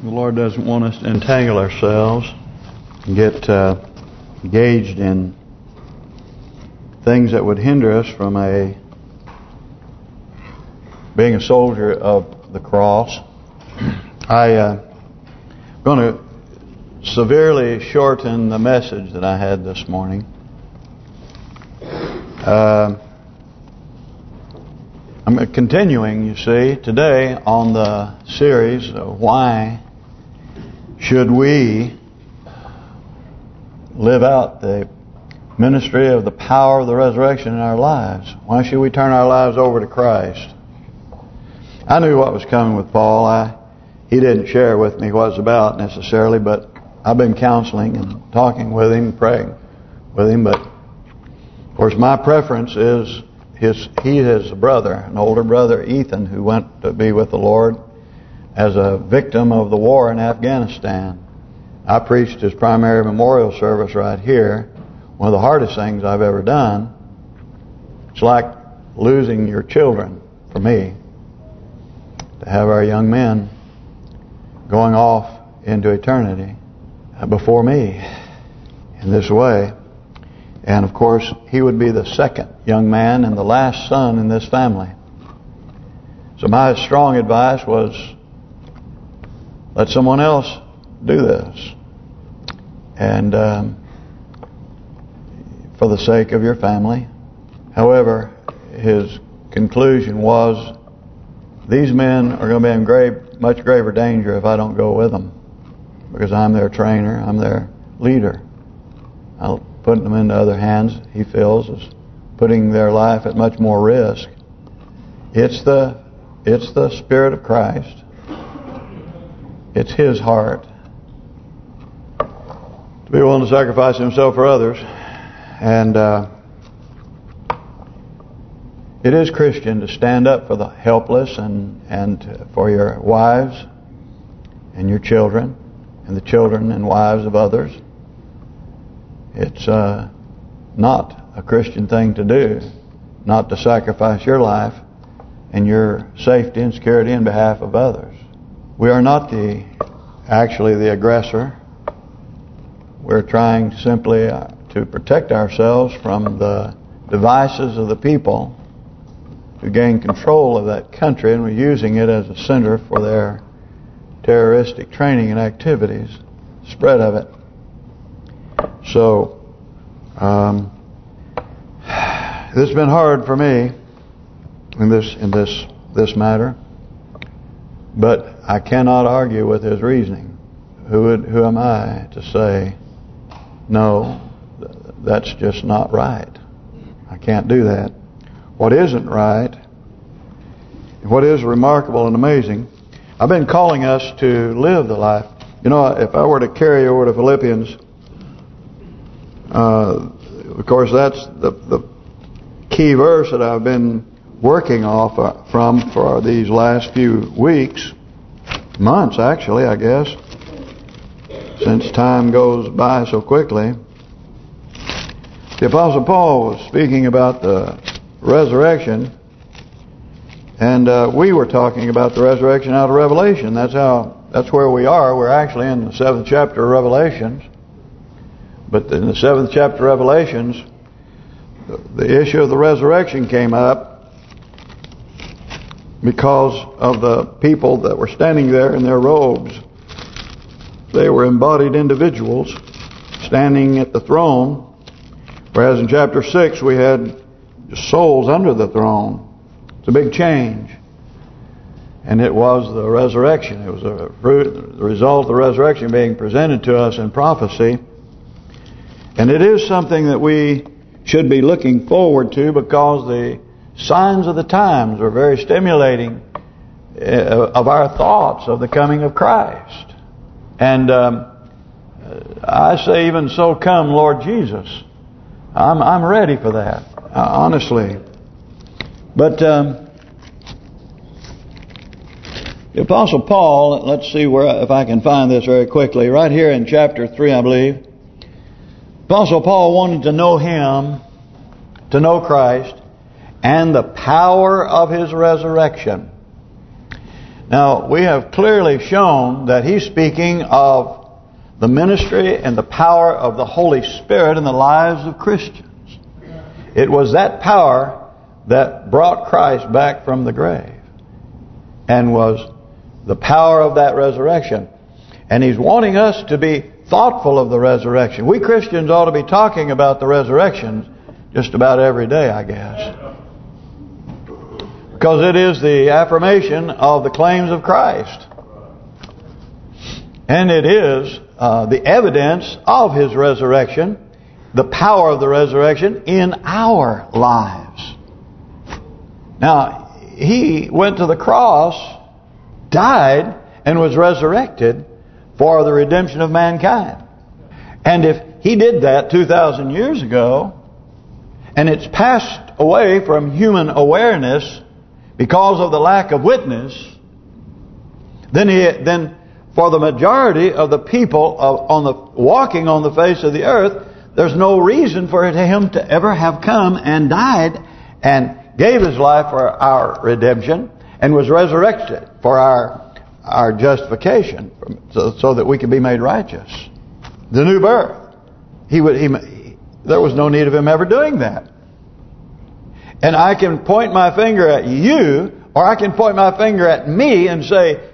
The Lord doesn't want us to entangle ourselves and get uh, engaged in things that would hinder us from a being a soldier of the cross. I uh, going to severely shorten the message that I had this morning. Uh, I'm continuing, you see, today on the series of why should we live out the ministry of the power of the resurrection in our lives? Why should we turn our lives over to Christ? I knew what was coming with Paul. I He didn't share with me what it's about necessarily, but I've been counseling and talking with him, praying with him. But, of course, my preference is his. he has a brother, an older brother, Ethan, who went to be with the Lord as a victim of the war in Afghanistan. I preached his primary memorial service right here. One of the hardest things I've ever done. It's like losing your children for me. To have our young men going off into eternity before me in this way. And of course, he would be the second young man and the last son in this family. So my strong advice was let someone else do this. And um, for the sake of your family. However, his conclusion was, these men are going to be in grave, much graver danger if I don't go with them. Because I'm their trainer, I'm their leader. I'll put them into other hands, he feels, is putting their life at much more risk. It's the it's the Spirit of Christ it's His heart to be willing to sacrifice Himself for others. And uh, it is Christian to stand up for the helpless and and for your wives and your children and the children and wives of others. It's uh, not a Christian thing to do, not to sacrifice your life and your safety and security in behalf of others. We are not the actually the aggressor. We're trying simply uh, to protect ourselves from the devices of the people to gain control of that country, and we're using it as a center for their terroristic training and activities, spread of it. So, um, this has been hard for me in this in this this matter. But I cannot argue with his reasoning. Who would, who am I to say, no, that's just not right. I can't do that. What isn't right, what is remarkable and amazing, I've been calling us to live the life. You know, if I were to carry over to Philippians, uh, of course, that's the, the key verse that I've been working off uh, from for these last few weeks, months actually, I guess, since time goes by so quickly. The Apostle Paul was speaking about the resurrection, and uh, we were talking about the resurrection out of Revelation. That's how. That's where we are. We're actually in the seventh chapter of Revelations. But in the seventh chapter of Revelations, the, the issue of the resurrection came up because of the people that were standing there in their robes. They were embodied individuals standing at the throne, whereas in chapter 6 we had souls under the throne. It's a big change. And it was the resurrection. It was a fruit, the result of the resurrection being presented to us in prophecy. And it is something that we should be looking forward to because the signs of the times are very stimulating uh, of our thoughts of the coming of Christ. And um, I say even so come Lord Jesus. I'm I'm ready for that, uh, honestly. But um, the Apostle Paul, let's see where if I can find this very quickly. Right here in chapter 3, I believe. Apostle Paul wanted to know him, to know Christ, and the power of His resurrection. Now, we have clearly shown that he's speaking of the ministry and the power of the Holy Spirit in the lives of Christians. It was that power that brought Christ back from the grave and was the power of that resurrection. And he's wanting us to be thoughtful of the resurrection. We Christians ought to be talking about the resurrection just about every day, I guess. Because it is the affirmation of the claims of Christ. And it is uh, the evidence of His resurrection, the power of the resurrection in our lives. Now, He went to the cross, died, and was resurrected for the redemption of mankind. And if He did that 2,000 years ago, and it's passed away from human awareness because of the lack of witness, then he, then for the majority of the people of, on the walking on the face of the earth, there's no reason for him to ever have come and died and gave his life for our redemption and was resurrected for our our justification, so, so that we can be made righteous. The new birth. He would. He, there was no need of him ever doing that. And I can point my finger at you, or I can point my finger at me and say,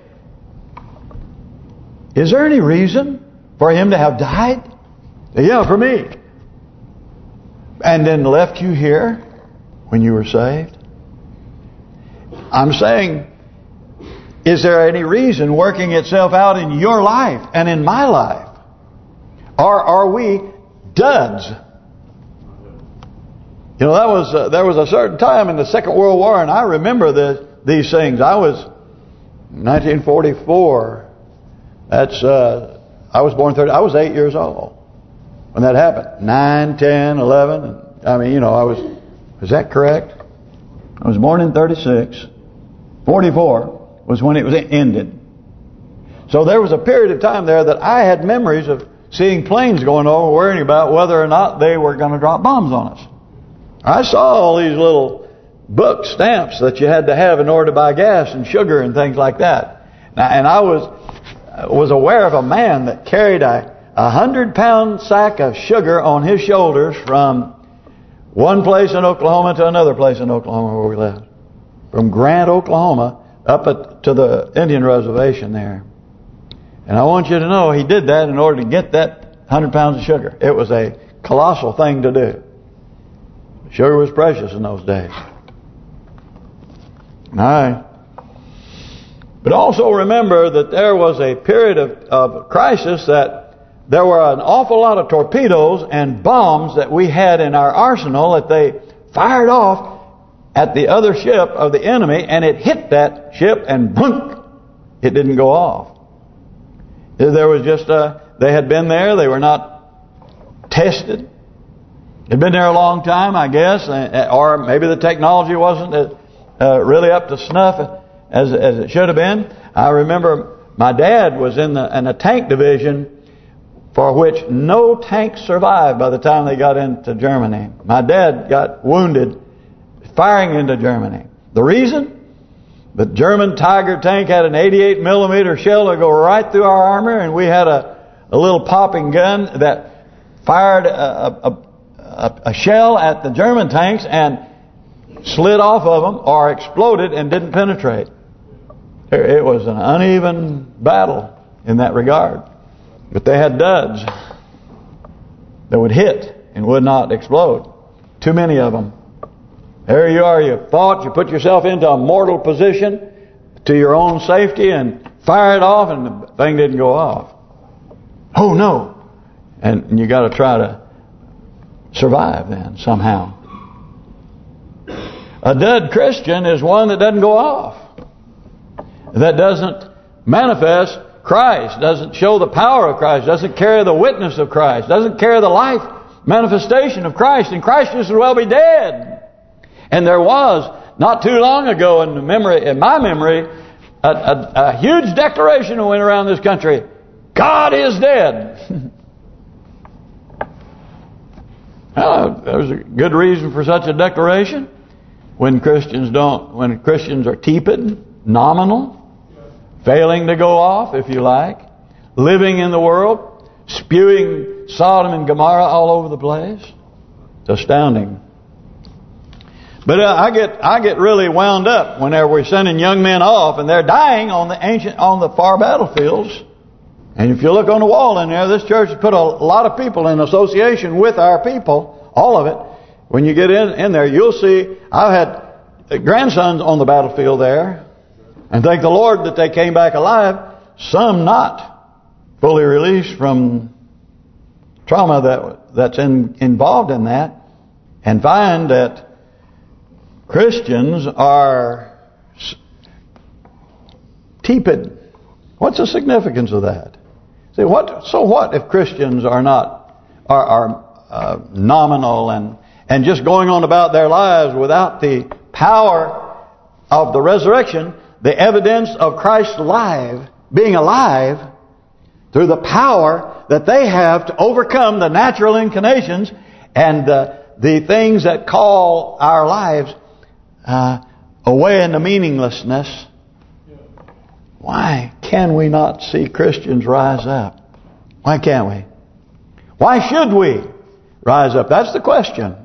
is there any reason for him to have died? Yeah, for me. And then left you here when you were saved? I'm saying, is there any reason working itself out in your life and in my life? Or are we duds you know, that was uh, there was a certain time in the Second World War, and I remember the, these things. I was 1944. That's uh, I was born 30. I was eight years old when that happened. Nine, ten, eleven. I mean, you know, I was. Is that correct? I was born in 36. 44 was when it was ended. So there was a period of time there that I had memories of seeing planes going over, worrying about whether or not they were going to drop bombs on us. I saw all these little book stamps that you had to have in order to buy gas and sugar and things like that. Now, and I was was aware of a man that carried a, a hundred pound sack of sugar on his shoulders from one place in Oklahoma to another place in Oklahoma where we lived. From Grant, Oklahoma, up at, to the Indian reservation there. And I want you to know he did that in order to get that hundred pounds of sugar. It was a colossal thing to do. Sugar was precious in those days. Right. But also remember that there was a period of, of crisis that there were an awful lot of torpedoes and bombs that we had in our arsenal that they fired off at the other ship of the enemy and it hit that ship and boom, it didn't go off. There was just a, they had been there, they were not tested. It'd been there a long time, I guess, or maybe the technology wasn't uh, uh, really up to snuff as as it should have been. I remember my dad was in the in a tank division for which no tanks survived by the time they got into Germany. My dad got wounded firing into Germany. The reason? The German Tiger tank had an 88 millimeter shell that go right through our armor, and we had a a little popping gun that fired a, a, a, a shell at the German tanks and slid off of them or exploded and didn't penetrate. It was an uneven battle in that regard. But they had duds that would hit and would not explode. Too many of them. There you are, you fought, you put yourself into a mortal position to your own safety and fire it off and the thing didn't go off. Oh no. And you got to try to survive then somehow. A dead Christian is one that doesn't go off. That doesn't manifest Christ, doesn't show the power of Christ, doesn't carry the witness of Christ, doesn't carry the life manifestation of Christ, and Christ just as well be dead. And there was, not too long ago in memory, in my memory, a, a, a huge declaration went around this country. God is dead. There's a good reason for such a declaration. When Christians don't, when Christians are tepid, nominal, failing to go off, if you like, living in the world, spewing Sodom and Gomorrah all over the place. It's astounding. But uh, I get I get really wound up whenever we're sending young men off and they're dying on the ancient on the far battlefields. And if you look on the wall in there, this church has put a lot of people in association with our people, all of it. When you get in in there, you'll see I've had grandsons on the battlefield there, and thank the Lord that they came back alive. Some not fully released from trauma that that's in, involved in that, and find that Christians are tepid. What's the significance of that? See what? So what if Christians are not are, are uh, nominal and and just going on about their lives without the power of the resurrection, the evidence of Christ alive, being alive, through the power that they have to overcome the natural inclinations and uh, the things that call our lives uh, away into meaninglessness. Why can we not see Christians rise up? Why can't we? Why should we rise up? That's the question.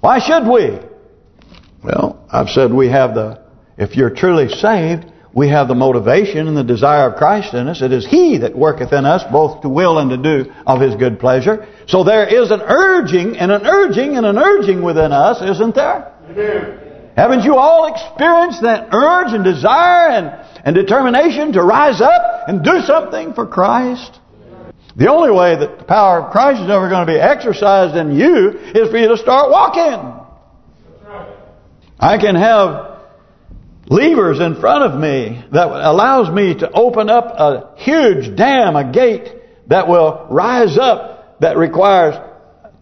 Why should we? Well, I've said we have the, if you're truly saved, we have the motivation and the desire of Christ in us. It is He that worketh in us both to will and to do of His good pleasure. So there is an urging and an urging and an urging within us, isn't there? Amen. Haven't you all experienced that urge and desire and, and determination to rise up and do something for Christ? The only way that the power of Christ is ever going to be exercised in you is for you to start walking. I can have levers in front of me that allows me to open up a huge dam, a gate that will rise up that requires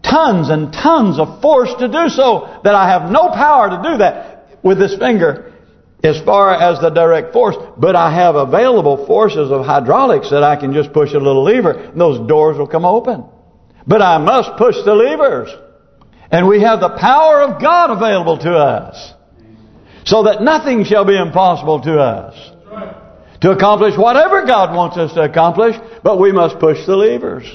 tons and tons of force to do so that I have no power to do that with this finger as far as the direct force, but I have available forces of hydraulics that I can just push a little lever and those doors will come open. But I must push the levers. And we have the power of God available to us. So that nothing shall be impossible to us. To accomplish whatever God wants us to accomplish, but we must push the levers.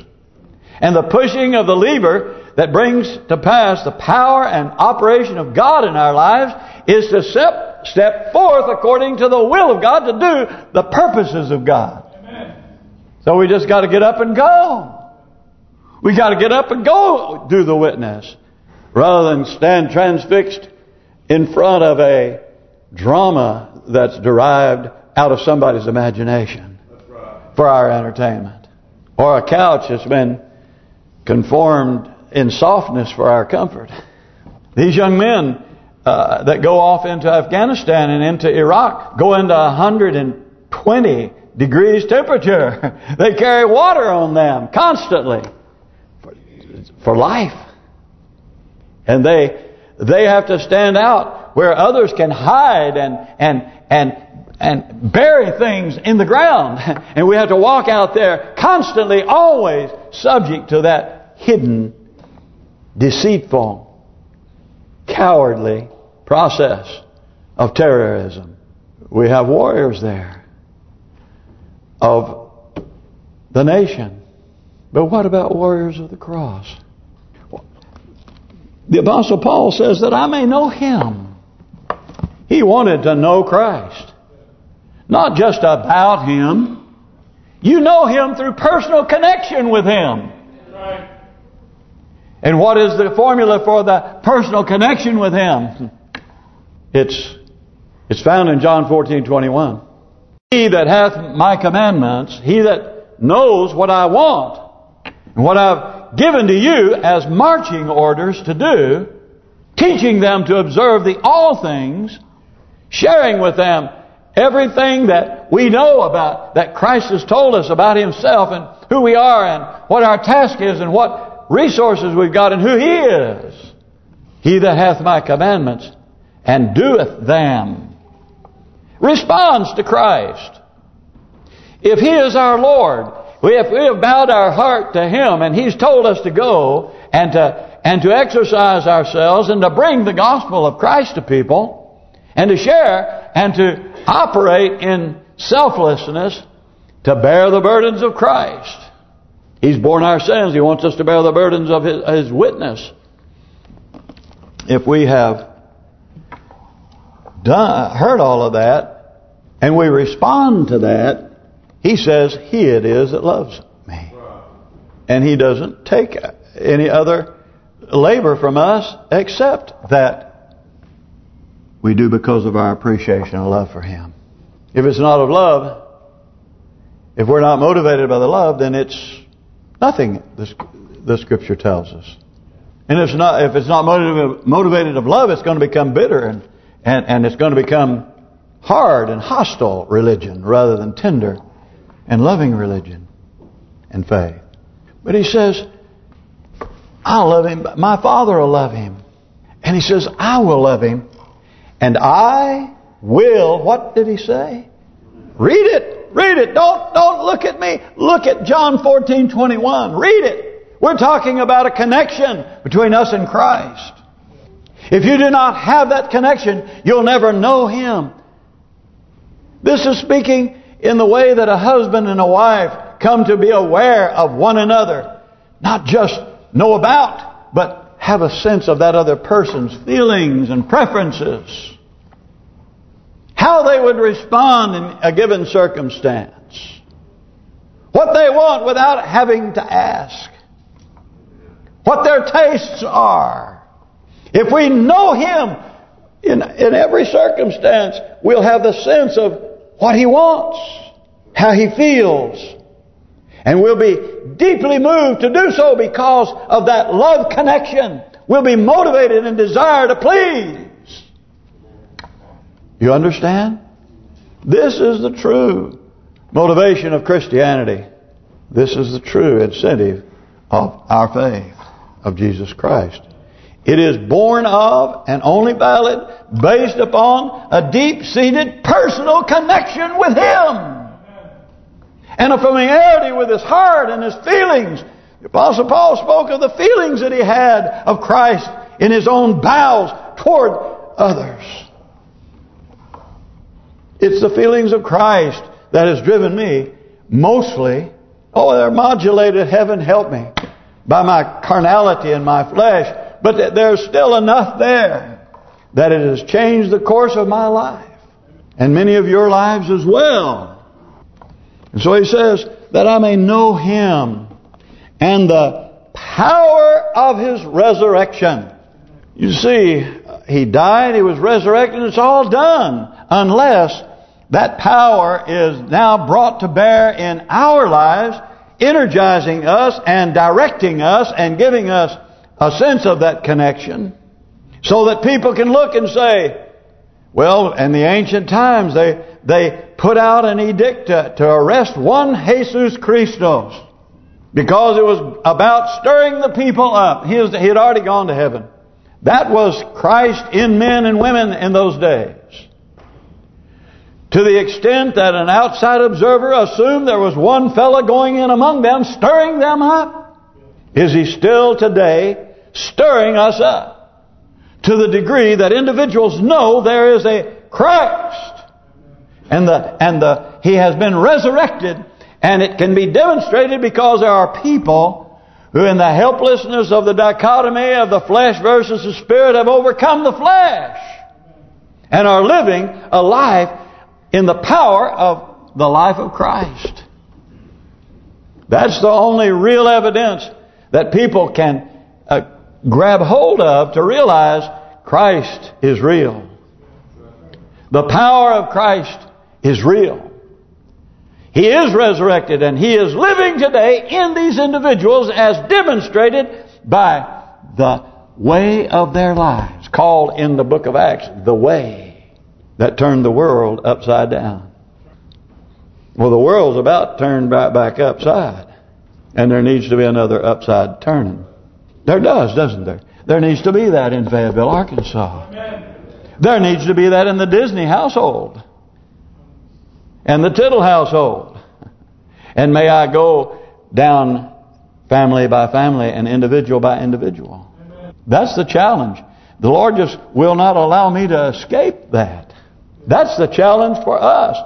And the pushing of the lever that brings to pass the power and operation of God in our lives is to step, step forth according to the will of God to do the purposes of God. Amen. So we just got to get up and go. We got to get up and go do the witness. Rather than stand transfixed in front of a drama that's derived out of somebody's imagination right. for our entertainment. Or a couch that's been conformed in softness for our comfort. These young men uh, that go off into Afghanistan and into Iraq go into 120 degrees temperature. they carry water on them constantly for, for life. And they they have to stand out where others can hide and and and and bury things in the ground. And we have to walk out there constantly, always subject to that hidden deceitful, cowardly process of terrorism. We have warriors there of the nation. But what about warriors of the cross? The Apostle Paul says that I may know Him. He wanted to know Christ. Not just about Him. You know Him through personal connection with Him. And what is the formula for the personal connection with Him? It's it's found in John 14:21. He that hath my commandments, he that knows what I want, and what I've given to you as marching orders to do, teaching them to observe the all things, sharing with them everything that we know about, that Christ has told us about Himself and who we are and what our task is and what resources we've got and who He is. He that hath my commandments and doeth them responds to Christ. If He is our Lord, if we have bowed our heart to Him and He's told us to go and to and to exercise ourselves and to bring the gospel of Christ to people and to share and to operate in selflessness to bear the burdens of Christ. He's borne our sins. He wants us to bear the burdens of His, his witness. If we have done heard all of that, and we respond to that, He says, He it is that loves me. And He doesn't take any other labor from us except that we do because of our appreciation and love for Him. If it's not of love, if we're not motivated by the love, then it's nothing, the, Scripture tells us. And if it's not if it's not motivated, of love, it's going to become bitter and, and, and it's going to become hard and hostile religion rather than tender and loving religion and faith. But he says, I'll love him. My Father will love him. And he says, I will love him. And I will, what did he say? Read Read it. Don't don't look at me. Look at John 14, 21. Read it. We're talking about a connection between us and Christ. If you do not have that connection, you'll never know Him. This is speaking in the way that a husband and a wife come to be aware of one another. Not just know about, but have a sense of that other person's feelings and preferences. How they would respond in a given circumstance. What they want without having to ask. What their tastes are. If we know Him in, in every circumstance, we'll have the sense of what He wants, how He feels. And we'll be deeply moved to do so because of that love connection. We'll be motivated and desire to please. You understand? This is the true motivation of Christianity. This is the true incentive of our faith of Jesus Christ. It is born of and only valid based upon a deep-seated personal connection with Him. And a familiarity with His heart and His feelings. The Apostle Paul spoke of the feelings that he had of Christ in his own bowels toward others. It's the feelings of Christ that has driven me mostly, oh, they're modulated, heaven help me, by my carnality and my flesh. But there's still enough there that it has changed the course of my life. And many of your lives as well. And so he says, that I may know him and the power of his resurrection. You see, he died, he was resurrected, it's all done. Unless that power is now brought to bear in our lives, energizing us and directing us and giving us a sense of that connection. So that people can look and say, well, in the ancient times, they they put out an edict to, to arrest one Jesus Christos. Because it was about stirring the people up. He, was, he had already gone to heaven. That was Christ in men and women in those days. To the extent that an outside observer assumed there was one fellow going in among them, stirring them up. Is he still today stirring us up? To the degree that individuals know there is a Christ. And the and the he has been resurrected and it can be demonstrated because there are people who in the helplessness of the dichotomy of the flesh versus the spirit have overcome the flesh. And are living a life in the power of the life of Christ. That's the only real evidence that people can uh, grab hold of to realize Christ is real. The power of Christ is real. He is resurrected and He is living today in these individuals as demonstrated by the way of their lives. Called in the book of Acts, the way that turned the world upside down. Well, the world's about turned right back upside. And there needs to be another upside turning. There does, doesn't there? There needs to be that in Fayetteville, Arkansas. There needs to be that in the Disney household and the Tittle household. And may I go down family by family and individual by individual. That's the challenge. The Lord just will not allow me to escape that. That's the challenge for us.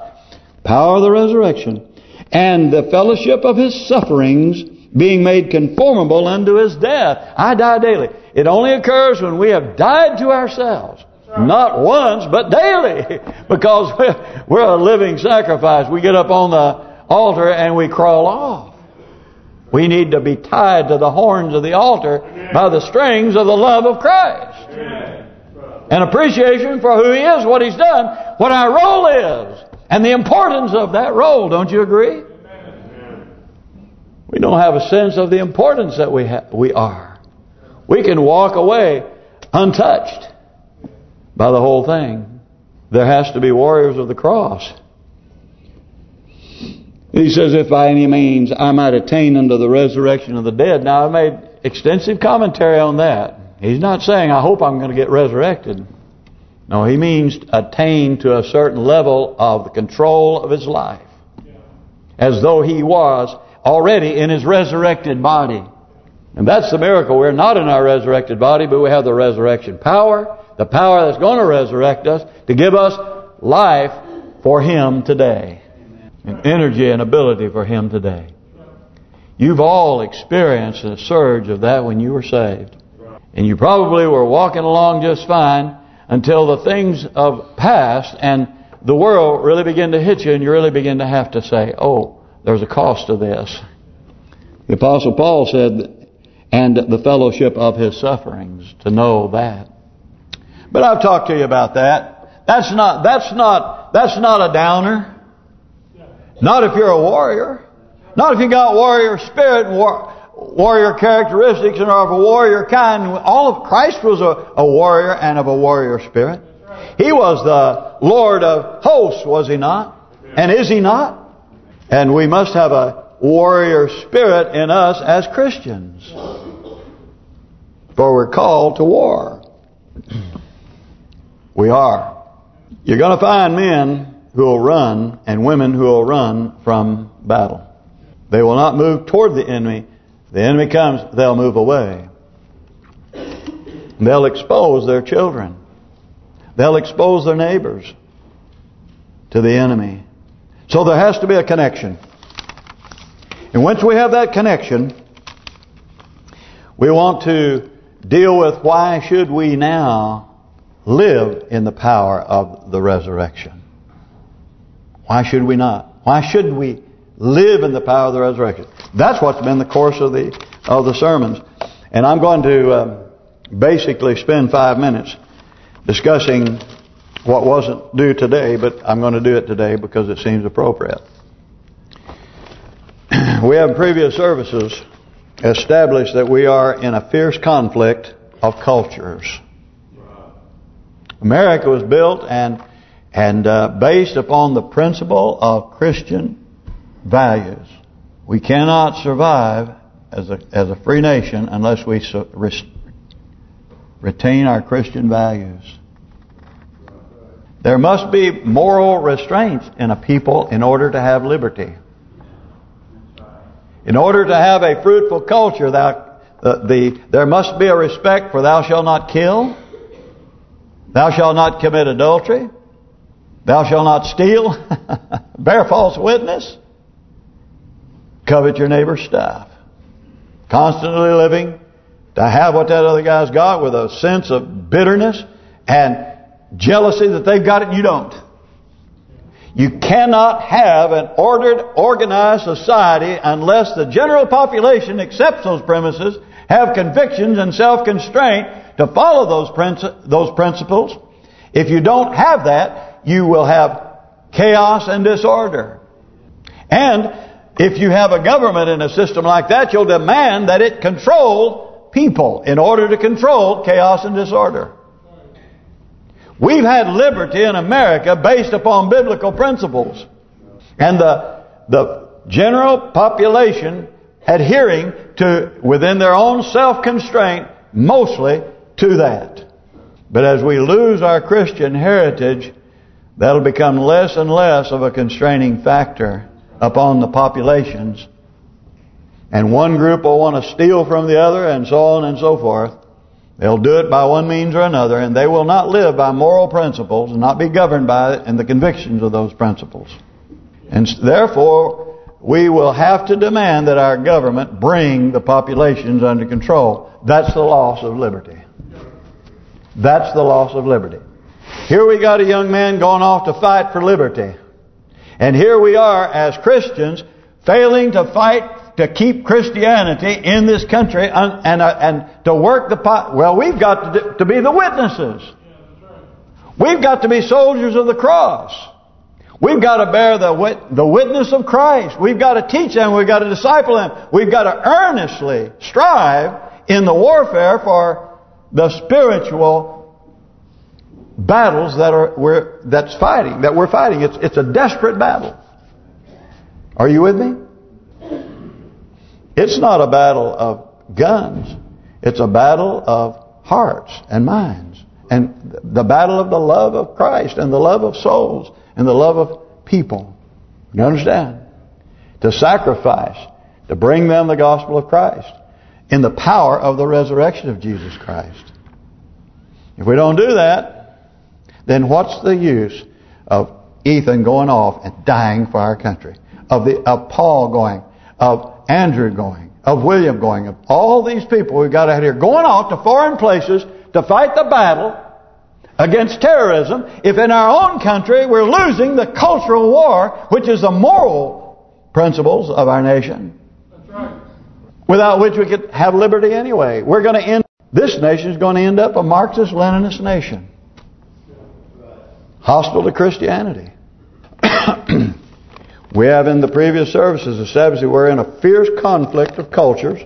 power of the resurrection, and the fellowship of his sufferings, being made conformable unto his death. I die daily. It only occurs when we have died to ourselves. Not once, but daily. Because we're a living sacrifice. We get up on the altar and we crawl off. We need to be tied to the horns of the altar by the strings of the love of Christ. An appreciation for who He is, what He's done, what our role is, and the importance of that role. Don't you agree? We don't have a sense of the importance that we we are. We can walk away untouched by the whole thing. There has to be warriors of the cross. He says, if by any means I might attain unto the resurrection of the dead. Now, I've made extensive commentary on that. He's not saying, I hope I'm going to get resurrected. No, he means attain to a certain level of the control of his life. As though he was already in his resurrected body. And that's the miracle. We're not in our resurrected body, but we have the resurrection power, the power that's going to resurrect us, to give us life for Him today. And energy and ability for Him today. You've all experienced a surge of that when you were saved. And you probably were walking along just fine until the things of past and the world really begin to hit you and you really begin to have to say, oh, there's a cost to this. The Apostle Paul said, and the fellowship of his sufferings, to know that. But I've talked to you about that. That's not that's not that's not a downer. Not if you're a warrior. Not if you got warrior spirit war, warrior characteristics and are of a warrior kind. All of Christ was a, a warrior and of a warrior spirit. He was the Lord of hosts, was he not? And is he not? And we must have a warrior spirit in us as Christians. For we're called to war. We are. You're going to find men who will run and women who will run from battle. They will not move toward the enemy. The enemy comes, they'll move away. They'll expose their children. They'll expose their neighbors to the enemy. So there has to be a connection. And once we have that connection, we want to deal with why should we now live in the power of the resurrection. Why should we not? Why should we live in the power of the resurrection? That's what's been the course of the of the sermons. And I'm going to uh, basically spend five minutes discussing what wasn't due today, but I'm going to do it today because it seems appropriate. we have in previous services established that we are in a fierce conflict of cultures. America was built and and uh, based upon the principle of Christian values. We cannot survive as a as a free nation unless we retain our Christian values. There must be moral restraints in a people in order to have liberty. In order to have a fruitful culture, thou, uh, the there must be a respect for thou shalt not kill, thou shalt not commit adultery, thou shalt not steal, bear false witness, covet your neighbor's stuff. Constantly living to have what that other guy's got with a sense of bitterness and jealousy that they've got it and you don't. You cannot have an ordered, organized society unless the general population accepts those premises, have convictions and self-constraint to follow those those principles. If you don't have that, you will have chaos and disorder. And if you have a government in a system like that, you'll demand that it control people in order to control chaos and disorder. We've had liberty in America based upon biblical principles. And the the general population adhering to, within their own self-constraint, mostly to that. But as we lose our Christian heritage, that'll become less and less of a constraining factor upon the populations. And one group will want to steal from the other and so on and so forth. They'll do it by one means or another, and they will not live by moral principles and not be governed by it and the convictions of those principles. And therefore, we will have to demand that our government bring the populations under control. That's the loss of liberty. That's the loss of liberty. Here we got a young man going off to fight for liberty. And here we are as Christians failing to fight to keep Christianity in this country and and, uh, and to work the pot. Well, we've got to, to be the witnesses. We've got to be soldiers of the cross. We've got to bear the wit the witness of Christ. We've got to teach them. We've got to disciple them. We've got to earnestly strive in the warfare for the spiritual battles that are we're that's fighting that we're fighting. It's it's a desperate battle. Are you with me? It's not a battle of guns. It's a battle of hearts and minds. And the battle of the love of Christ and the love of souls and the love of people. You understand? To sacrifice, to bring them the gospel of Christ in the power of the resurrection of Jesus Christ. If we don't do that, then what's the use of Ethan going off and dying for our country? Of the of Paul going, of Andrew going, of William going, of all these people we've got out here going off to foreign places to fight the battle against terrorism if in our own country we're losing the cultural war, which is the moral principles of our nation. Right. Without which we could have liberty anyway. We're going to end, this nation is going to end up a Marxist-Leninist nation. Hostile to Christianity. we have in the previous services established that we're in a fierce conflict of cultures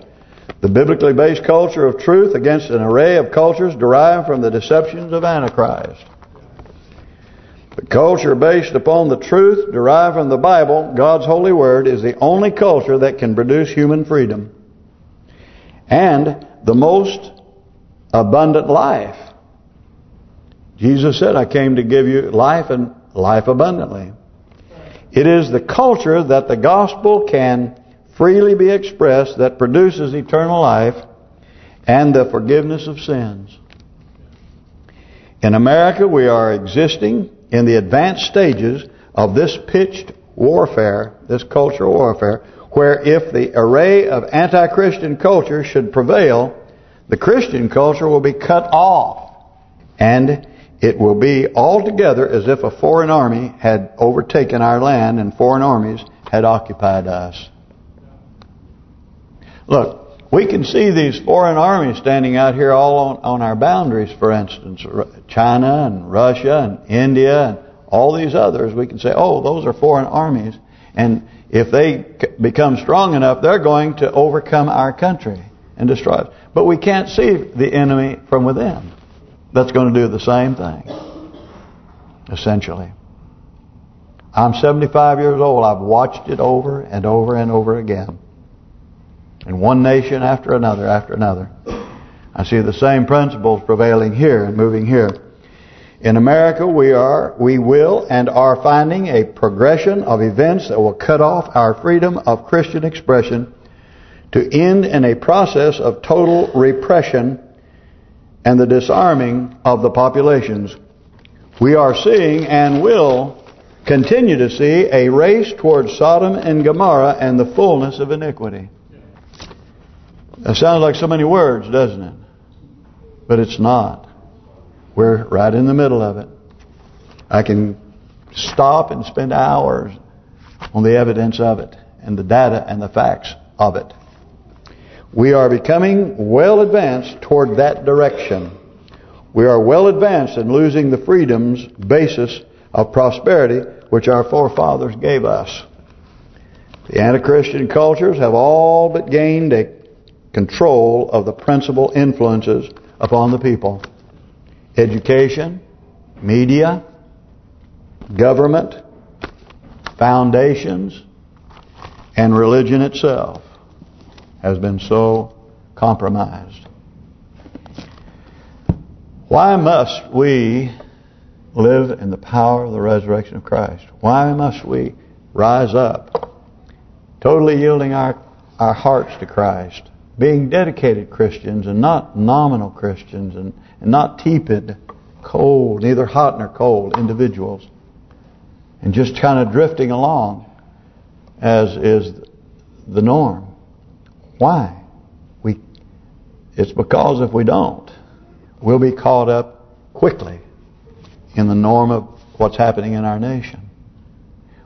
the biblically based culture of truth against an array of cultures derived from the deceptions of Antichrist. The culture based upon the truth derived from the Bible, God's holy word, is the only culture that can produce human freedom. And the most abundant life. Jesus said, I came to give you life and life abundantly. It is the culture that the gospel can freely be expressed that produces eternal life and the forgiveness of sins. In America, we are existing in the advanced stages of this pitched warfare, this cultural warfare, where if the array of anti-Christian culture should prevail, the Christian culture will be cut off. And it will be altogether as if a foreign army had overtaken our land and foreign armies had occupied us. Look, we can see these foreign armies standing out here all on, on our boundaries, for instance, China and Russia and India and all these others. We can say, oh, those are foreign armies. And if they become strong enough, they're going to overcome our country and destroy it. But we can't see the enemy from within. That's going to do the same thing, essentially. I'm 75 years old. I've watched it over and over and over again. And one nation after another after another. I see the same principles prevailing here and moving here. In America, we are, we will and are finding a progression of events that will cut off our freedom of Christian expression to end in a process of total repression and the disarming of the populations. We are seeing and will continue to see a race towards Sodom and Gomorrah and the fullness of iniquity. That sounds like so many words, doesn't it? But it's not. We're right in the middle of it. I can stop and spend hours on the evidence of it and the data and the facts of it. We are becoming well advanced toward that direction. We are well advanced in losing the freedoms basis of prosperity which our forefathers gave us. The anti-Christian cultures have all but gained a control of the principal influences upon the people. Education, media, government, foundations, and religion itself has been so compromised. Why must we live in the power of the resurrection of Christ? Why must we rise up, totally yielding our, our hearts to Christ, being dedicated Christians and not nominal Christians and, and not tepid, cold, neither hot nor cold individuals and just kind of drifting along as is the norm. Why? We. It's because if we don't, we'll be caught up quickly in the norm of what's happening in our nation.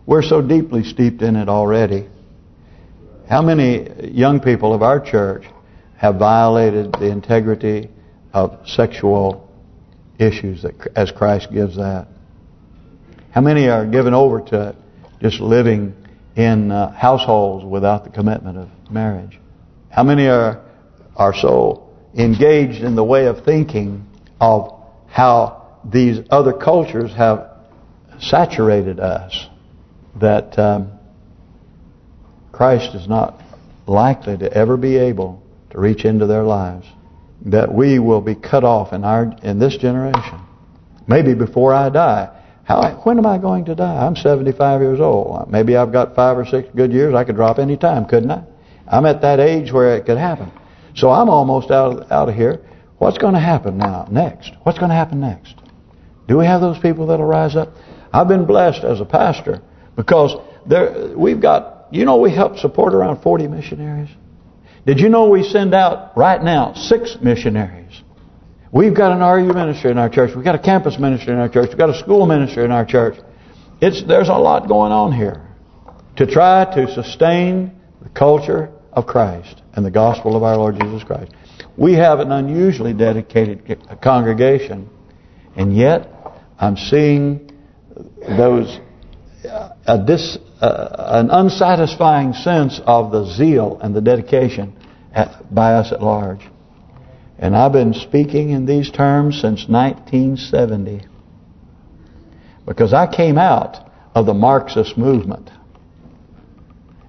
We're so deeply steeped in it already. How many young people of our church have violated the integrity of sexual issues that as Christ gives that? How many are given over to it, just living in uh, households without the commitment of marriage? How many are are so engaged in the way of thinking of how these other cultures have saturated us that um, Christ is not likely to ever be able to reach into their lives. That we will be cut off in our in this generation. Maybe before I die. How? When am I going to die? I'm 75 years old. Maybe I've got five or six good years. I could drop any time, couldn't I? I'm at that age where it could happen. So I'm almost out of, out of here. What's going to happen now, next? What's going to happen next? Do we have those people that'll rise up? I've been blessed as a pastor because there we've got, you know, we help support around 40 missionaries. Did you know we send out right now six missionaries? We've got an RU ministry in our church. We've got a campus ministry in our church. We've got a school ministry in our church. It's There's a lot going on here to try to sustain the culture of Christ and the gospel of our Lord Jesus Christ. We have an unusually dedicated congregation, and yet I'm seeing those a dis, uh, an unsatisfying sense of the zeal and the dedication at, by us at large. And I've been speaking in these terms since 1970. Because I came out of the Marxist movement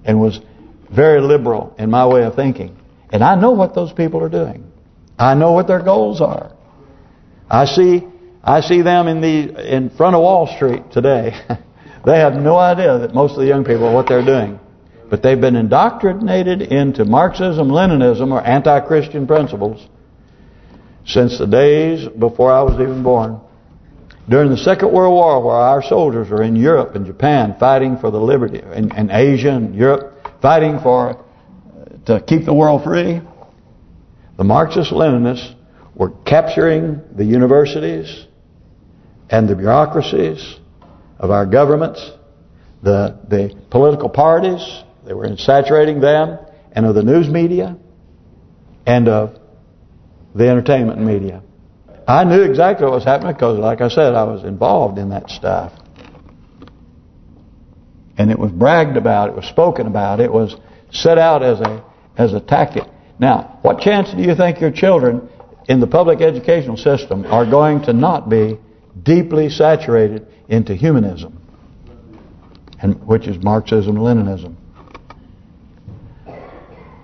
and was very liberal in my way of thinking. And I know what those people are doing. I know what their goals are. I see I see them in the in front of Wall Street today. they have no idea that most of the young people what they're doing. But they've been indoctrinated into Marxism, Leninism, or anti-Christian principles since the days before I was even born. During the Second World War, where our soldiers were in Europe and Japan fighting for the liberty, in, in Asia and Europe, fighting for uh, to keep the world free, the Marxist-Leninists were capturing the universities and the bureaucracies of our governments, the the political parties, they were saturating them, and of the news media, and of the entertainment media. I knew exactly what was happening because, like I said, I was involved in that stuff. And it was bragged about, it was spoken about, it was set out as a as a tactic. Now, what chance do you think your children in the public educational system are going to not be deeply saturated into humanism, and which is Marxism-Leninism?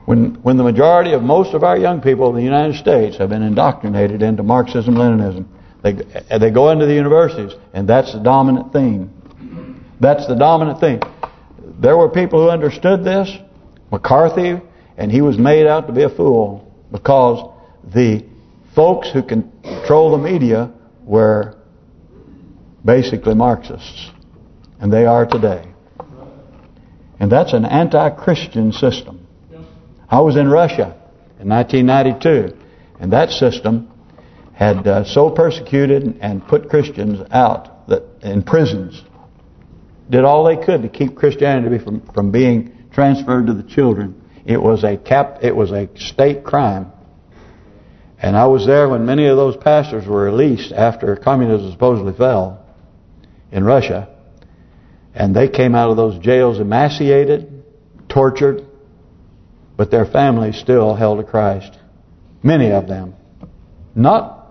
When when the majority of most of our young people in the United States have been indoctrinated into Marxism-Leninism, they they go into the universities, and that's the dominant theme. That's the dominant thing. There were people who understood this. McCarthy and he was made out to be a fool because the folks who control the media were basically Marxists. And they are today. And that's an anti-Christian system. I was in Russia in 1992. And that system had uh, so persecuted and put Christians out that in prisons. Did all they could to keep Christianity from, from being transferred to the children it was a cap. It was a state crime. And I was there when many of those pastors were released after communism supposedly fell in Russia. And they came out of those jails emaciated, tortured, but their families still held to Christ. Many of them. Not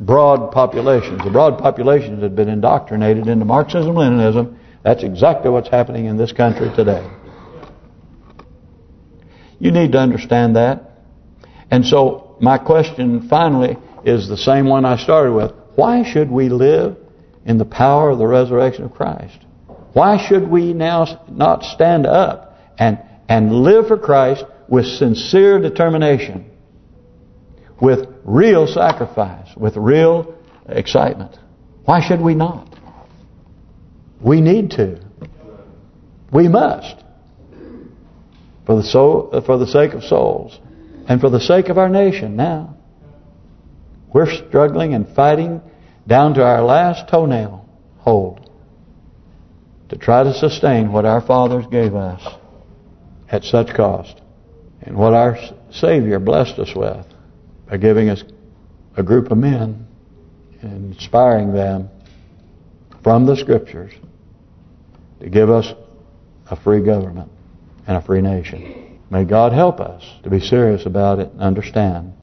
broad populations. The broad populations had been indoctrinated into Marxism-Leninism. That's exactly what's happening in this country today. You need to understand that. And so my question finally is the same one I started with. Why should we live in the power of the resurrection of Christ? Why should we now not stand up and and live for Christ with sincere determination, with real sacrifice, with real excitement? Why should we not? We need to. We must. for the soul, uh, for the sake of souls, and for the sake of our nation now. We're struggling and fighting down to our last toenail hold to try to sustain what our fathers gave us at such cost and what our Savior blessed us with by giving us a group of men and inspiring them from the Scriptures to give us a free government and a free nation. May God help us to be serious about it and understand